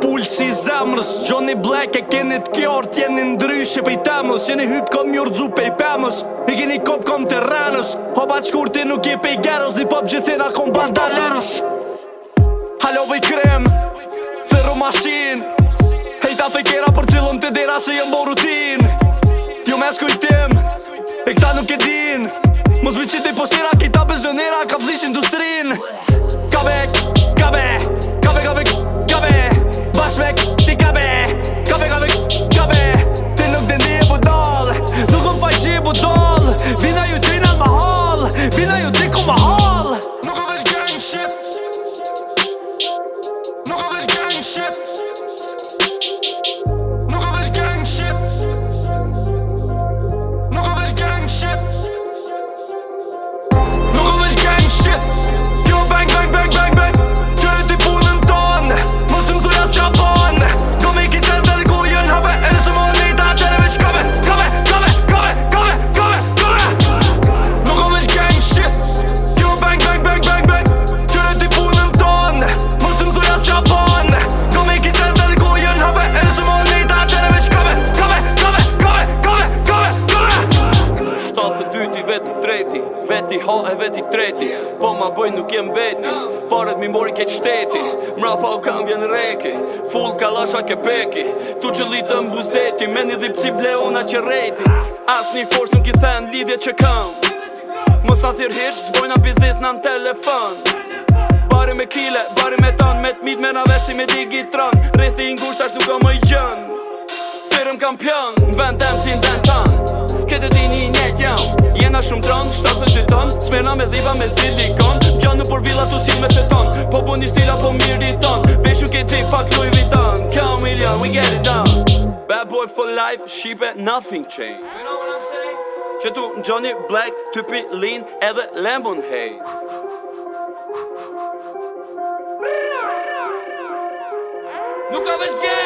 pulsi zemrës Johnny Black e keni t'kjort Jeni ndryshe pej temës Jeni hypë kom njërdzu pej pëmës I keni kop kom të renës Hopa qkur ti nuk je pej gerës Di pop gjithin a kom bandalerës Halo vej krem Thiru mashin Hejta fejkera për qillon të dira Se jëmbo rutin Jo me s'kujtim E këta nuk e di veti ha e veti treti Po ma bëj nuk jem veti Paret mi mori keq shteti Mra pa u kam vjen reki Full kalasha ke peki Tu që litë më buzdeti Meni një dhipë si bleona që rejti As një forsh nuk i then lidhje që kam Mos a thirë hirsh Zbojna biznis në në telefon Bari me kile, bari me ton Me mit me në vesti me digitron Rethi i ngusht ashtu ka më i gjën Firëm kampion Në vendem si në vend tan Këtë di një njët na shumë dronë Shtatën të tonë Smerna me dhiva me silikon Gjanë në por vila të si me tonë Po bu një stila po miri tonë Beshu ke t'i pak lu i vitan Kao milja, we get it done Bad boy for life, shipe nothing change You know what I'm saying? Qëtu në Johnny Black, typi lean edhe lembon, hey Nuk ka vesh game